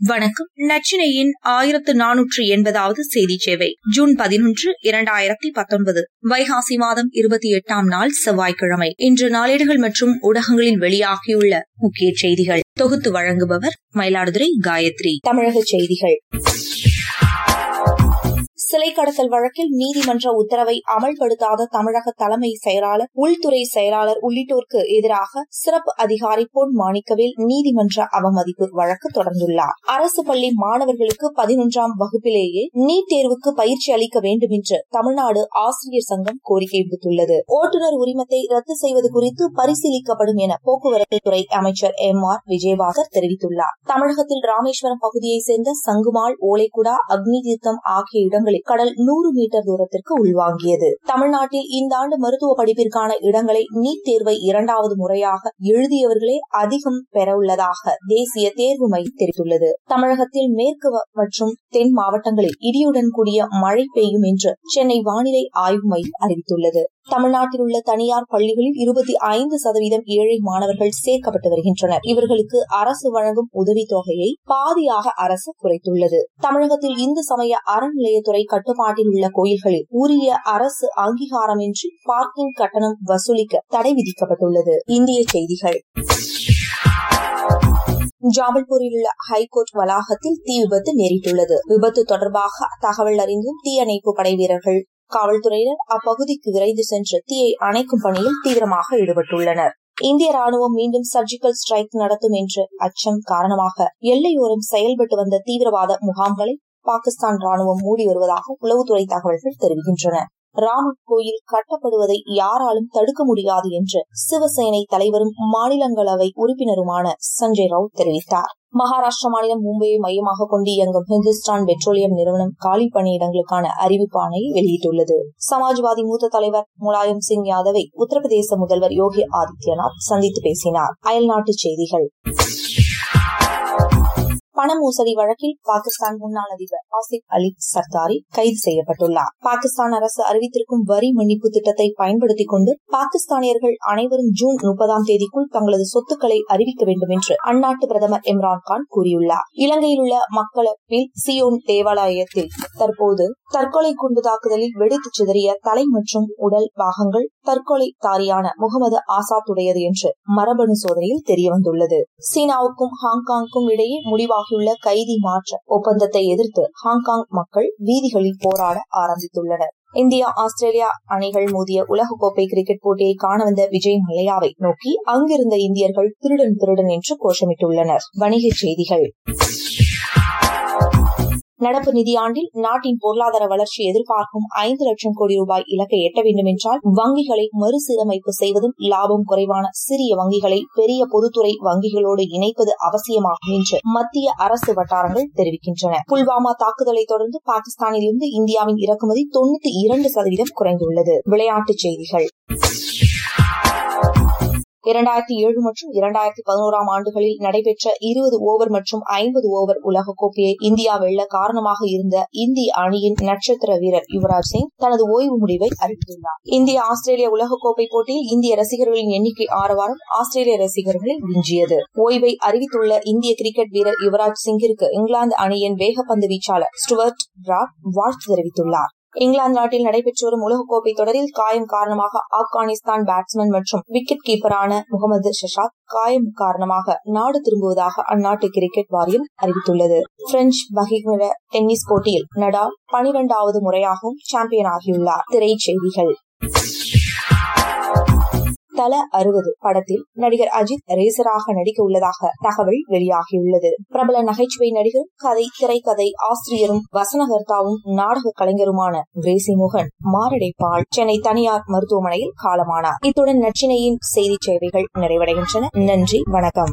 வணக்கம். நச்சினையின் ஆயிரத்து நானூற்று எண்பதாவது செய்தி சேவை. ஜூன் பதினொன்று இரண்டாயிரத்தி பத்தொன்பது. வைகாசி மாதம் இருபத்தி எட்டாம் நாள் செவ்வாய்க்கிழமை. இன்று நாளேடுகள் மற்றும் ஊடகங்களில் வெளியாகியுள்ள முக்கிய செய்திகள். தொகுத்து வழங்குபவர் மயிலாடுதுறை காயத்ரி. தமிழக செய்திகள். சிலை கடத்தல் வழக்கில் நீதிமன்ற உத்தரவை அமல்படுத்தாத தமிழக தலைமை செயலாளர் உள்துறை செயலாளர் உள்ளிட்டோருக்கு எதிராக சிறப்பு அதிகாரி பொன் மாணிக்கவேல் நீதிமன்ற அவமதிப்பு வழக்கு தொடர்ந்துள்ளார். அரசு பள்ளி மாணவர்களுக்கு பதினொன்றாம் வகுப்பிலேயே நீட் தேர்வுக்கு பயிற்சி அளிக்க வேண்டும் என்று தமிழ்நாடு ஆசிரியர் சங்கம் கோரிக்கை விடுத்துள்ளது. ஓட்டுநர் உரிமத்தை ரத்து செய்வது குறித்து பரிசீலிக்கப்படும் என போக்குவரத்து துறை அமைச்சர் எம் ஆர் விஜயபாகர் தெரிவித்துள்ளார். தமிழகத்தில் ராமேஸ்வரம் பகுதியைச் சேர்ந்த சங்குமாள் ஓலைக்குடா அக்னி தீர்த்தம் ஆகிய இடங்களில் கடல் நூறு மீட்டர் தூரத்திற்கு உள்வாங்கியது. தமிழ்நாட்டில் இந்த ஆண்டு மருத்துவ படிப்பிற்கான இடங்களை நீட் தேர்வை இரண்டாவது முறையாக எழுதியவர்களே அதிகம் பெறவுள்ளதாக தேசிய தேர்வு மையம் தெரிவித்துள்ளது. தமிழகத்தில் மேற்கு மற்றும் தென் மாவட்டங்களில் இடியுடன் கூடிய மழை பெய்யும் என்று சென்னை வானிலை ஆய்வு மையம் அறிவித்துள்ளது. தமிழ்நாட்டில் உள்ள தனியார் பள்ளிகளில் இருபத்தி ஐந்து சதவீதம் ஏழை மாணவர்கள் சேர்க்கப்பட்டு வருகின்றனர். இவர்களுக்கு அரசு வழங்கும் உதவித்தொகையை பாதியாக அரசு குறைத்துள்ளது. தமிழகத்தில் இந்து சமய அறநிலையத்துறை கட்டுப்பாட்டில் உள்ள கோயில்களில் உரிய அரசு அங்கீகாரமின்றி பார்க்கிங் கட்டணம் வசூலிக்க தடை விதிக்கப்பட்டுள்ளது. இந்திய செய்திகள். ஜாபல்பூரில் உள்ள ஹைகோர்ட் வளாகத்தில் தீ விபத்து நேரிட்டுள்ளது. விபத்து தொடர்பாக தகவல் அறிந்தும் தீயணைப்பு படை வீரர்கள் காவல்துறையினர் அப்பகுதிக்கு விரைந்து சென்று தீயை அணைக்கும் பணியில் தீவிரமாக ஈடுபட்டுள்ளனர். இந்திய ராணுவம் மீண்டும் சர்ஜிக்கல் ஸ்ட்ரைக் நடத்தும் என்று அச்சம் காரணமாக எல்லையோரம் செயல்பட்டு வந்த தீவிரவாத முகாம்களை பாகிஸ்தான் ராணுவம் மூடி வருவதாக உளவுத்துறை தகவல்கள் தெரிவிக்கின்றன. ராமர் கோயில் கட்டப்படுவதை யாராலும் தடுக்க முடியாது என்று சிவசேனை தலைவரும் மாநிலங்களவை உறுப்பினருமான சஞ்சய் ரவுத் தெரிவித்தார். மகாராஷ்டிரா மாநிலம் மும்பையை மையமாக கொண்டு இயங்கும் ஹிந்துஸ்தான் பெட்ரோலியம் நிறுவனம் காலி பணியிடங்களுக்கான அறிவிப்பானை வெளியிட்டுள்ளது. சமாஜ்வாதி மூத்த தலைவர் முலாயம் சிங் யாதவை உத்தரப்பிரதேச முதல்வர் யோகி ஆதித்யநாத் சந்தித்து பேசினார். அயல்நாட்டு செய்திகள். பண மோசடி வழக்கில் பாகிஸ்தான் முன்னாள் அதிபர் ஆசிப் அலி சர்தாரி கைது செய்யப்பட்டுள்ளார். பாகிஸ்தான் அரசு அறிவித்திருக்கும் வரி மன்னிப்பு திட்டத்தை பயன்படுத்திக் கொண்டு பாகிஸ்தானியர்கள் அனைவரும் ஜூன் முப்பதாம் தேதிக்குள் தங்களது சொத்துக்களை அறிவிக்க வேண்டும் என்று அந்நாட்டு பிரதமர் இம்ரான்கான் கூறியுள்ளார். இலங்கையில் உள்ள மக்களவில் சியோன் தேவாலயத்தில் தற்போது தற்கொலை குண்டு தாக்குதலில் வெடித்து சிதறிய தலை மற்றும் உடல் பாகங்கள் தற்கொலை தாரியான முகமது ஆசாத்துடையது என்று மரபணு சோதனையில் தெரியவந்துள்ளது. சீனாவுக்கும் ஹாங்காங்கும் இடையே முடிவாகியுள்ள கைதி மாற்ற ஒப்பந்தத்தை எதிர்த்து ஹாங்காங் மக்கள் வீதிகளில் போராட ஆரம்பித்துள்ளனர். இந்தியா ஆஸ்திரேலியா அணிகள் மோதிய உலகக்கோப்பை கிரிக்கெட் போட்டியை காண வந்த விஜய் மல்லையாவை நோக்கி அங்கிருந்த இந்தியர்கள் திருடன் திருடன் என்று கோஷமிட்டுள்ளனர். வணிகச் செய்திகள். நடப்பு நிதியாண்டில் நாட்டின் பொருளாதார வளர்ச்சி எதிர்பார்க்கும் ஐந்து லட்சம் கோடி ரூபாய் இலக்கை எட்ட வேண்டும் என்றால் வங்கிகளை மறுசீரமைப்பு செய்வதும் லாபம் குறைவான சிறிய வங்கிகளை பெரிய பொதுத்துறை வங்கிகளோடு இணைப்பது அவசியமாகும் என்று மத்திய அரசு வட்டாரங்கள் தெரிவிக்கின்றன. புல்வாமா தாக்குதலை தொடர்ந்து பாகிஸ்தானிலிருந்து இந்தியாவின் இறக்குமதி தொண்ணூத்தி இரண்டு சதவீதம் குறைந்துள்ளது. விளையாட்டுச் செய்திகள். இரண்டாயிரத்தி ஏழு மற்றும் இரண்டாயிரத்தி பதினோராம் ஆண்டுகளில் நடைபெற்ற இருபது ஓவர் மற்றும் ஐம்பது ஓவர் உலகக்கோப்பையை இந்தியா வெல்ல காரணமாக இருந்த இந்திய அணியின் நட்சத்திர வீரர் யுவராஜ் சிங் தனது ஓய்வு முடிவை அறிவித்துள்ளார். இந்திய ஆஸ்திரேலிய உலகக்கோப்பை போட்டியில் இந்திய ரசிகர்களின் எண்ணிக்கை ஆரவாரம் ஆஸ்திரேலிய ரசிகர்களில் விஞ்சியது ஓய்வை அறிவித்துள்ள இந்திய கிரிக்கெட் வீரர் யுவராஜ் சிங்கிற்கு இங்கிலாந்து அணியின் வேகப்பந்து வீச்சாளர் ஸ்டுவர்ட் பிராட் வாழ்த்து தெரிவித்துள்ளார். இங்கிலாந்து நாட்டில் நடைபெற்று வரும் உலகக்கோப்பை தொடரில் காயம் காரணமாக ஆப்கானிஸ்தான் பேட்ஸ்மேன் மற்றும் விக்கெட் கீப்பரான முகமது ஷஷாத் காயம் காரணமாக நாடு திரும்புவதாக அந்நாட்டு கிரிக்கெட் வாரியம் அறிவித்துள்ளது. பிரெஞ்சு பகிரங்க டென்னிஸ் போட்டியில் நடால் பனிரெண்டாவது முறையாகவும் சாம்பியன் ஆகியுள்ளார். திரைச்செய்திகள் தல அறுபது படத்தில் நடிகர் அஜித் ரேசராக நடிக்க உள்ளதாக தகவல் வெளியாகியுள்ளது. பிரபல நகைச்சுவை நடிகரும் கதை திரைக்கதை ஆசிரியரும் வசனகர்த்தாவும் நாடக கலைஞருமான கிரேசி மாரடைப்பால் சென்னை தனியார் மருத்துவமனையில் காலமானார். இத்துடன் நச்சினையின் செய்தி சேவைகள் நிறைவடைகின்றன. நன்றி வணக்கம்.